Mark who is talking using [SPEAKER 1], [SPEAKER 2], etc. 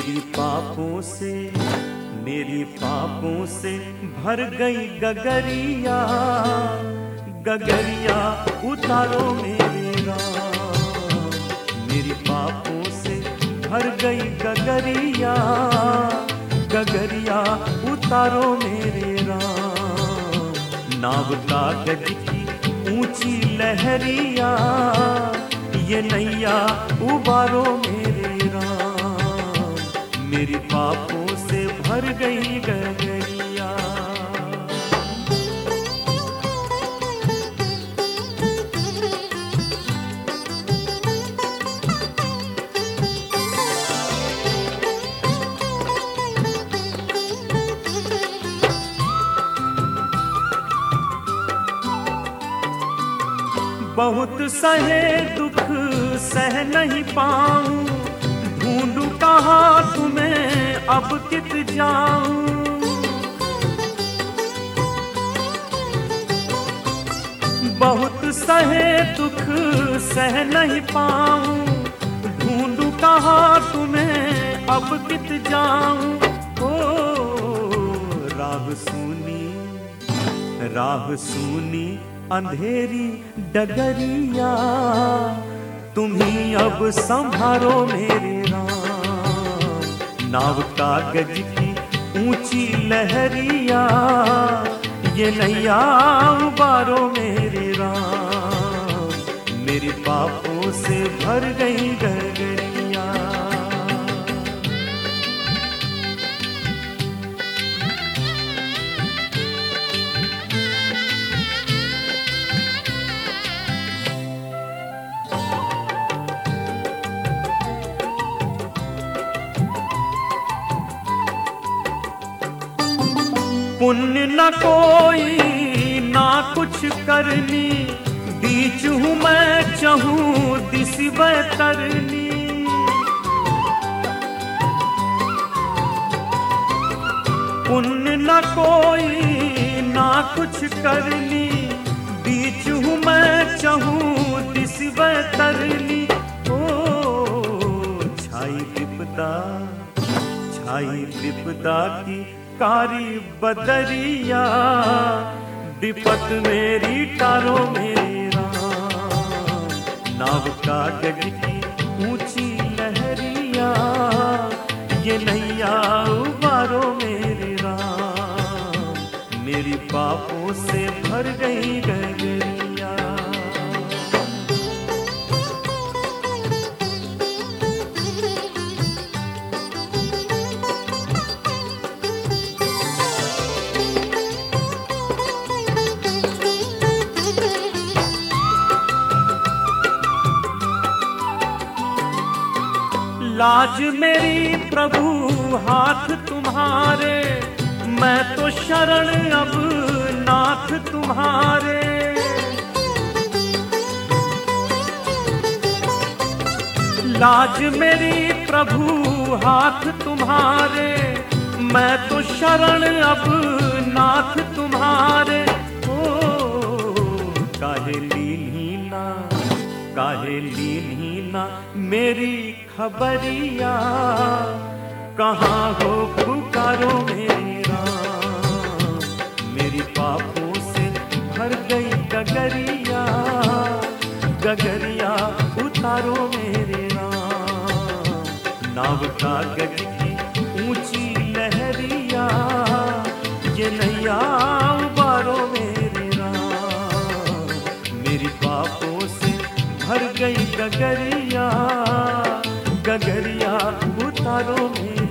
[SPEAKER 1] पापों से, मेरी पापों से भर गई गगरिया। गगरिया, उतारो मेरे राम मेरी पापों से भर गई गगरिया। गगरिया, उतारो मेरे राम नाव कागज़ की ऊँची लहरिया, ये नैया उबारो मेरे मेरी पापों से भर गई गगरिया बहुत सहे दुख सह नहीं पाऊँ। ढूंढू कहा तुम्हें कित जाऊँ। बहुत सहे दुख सह नहीं पाऊँ। ढूंढू कहा तुम्हें अब कित जाऊँ। ओ, राह सुनी राह सुनी अंधेरी डगरिया। तुम्ही अब संभारो मेरे राम नाव कागज़ की ऊँची लहरिया, ये नैया बारो मेरे राम। मेरी पापों से भर गई गगरिया पुण्य न कोई, ना कुछ करनी। बीच हूँ मैं, चहूँ दिस तरनी। पुण्य न कोई, ना कुछ करनी। बीच हूँ मैं, चहूँ दिस तरनी। ओ, छाई विपदा छाई विपदा की कारी बदरिया, विपत मेरी टारो मेरा नाव कागज़ की ऊँची लहरिया, ये नैया उबारो मेरे राम। मेरी पापों से भर गई गगरिया लाज मेरी प्रभु, हाथ तुम्हारे। मैं तो शरण अब नाथ तुम्हारे। लाज मेरी प्रभु, हाथ तुम्हारे। मैं तो शरण अब नाथ तुम्हारे। ओ, काहे लीना काहे लीना मेरी खबरिया, कहाँ हो पुकारो मेरा मेरी पापों से भर गई गगरिया गगरिया उतारो मेरे राम। नाव की ऊँची लहरिया, ये नैया उबारो मेरे राम। मेरी पापों से भर गई गगरिया गगरिया उतारो मेरे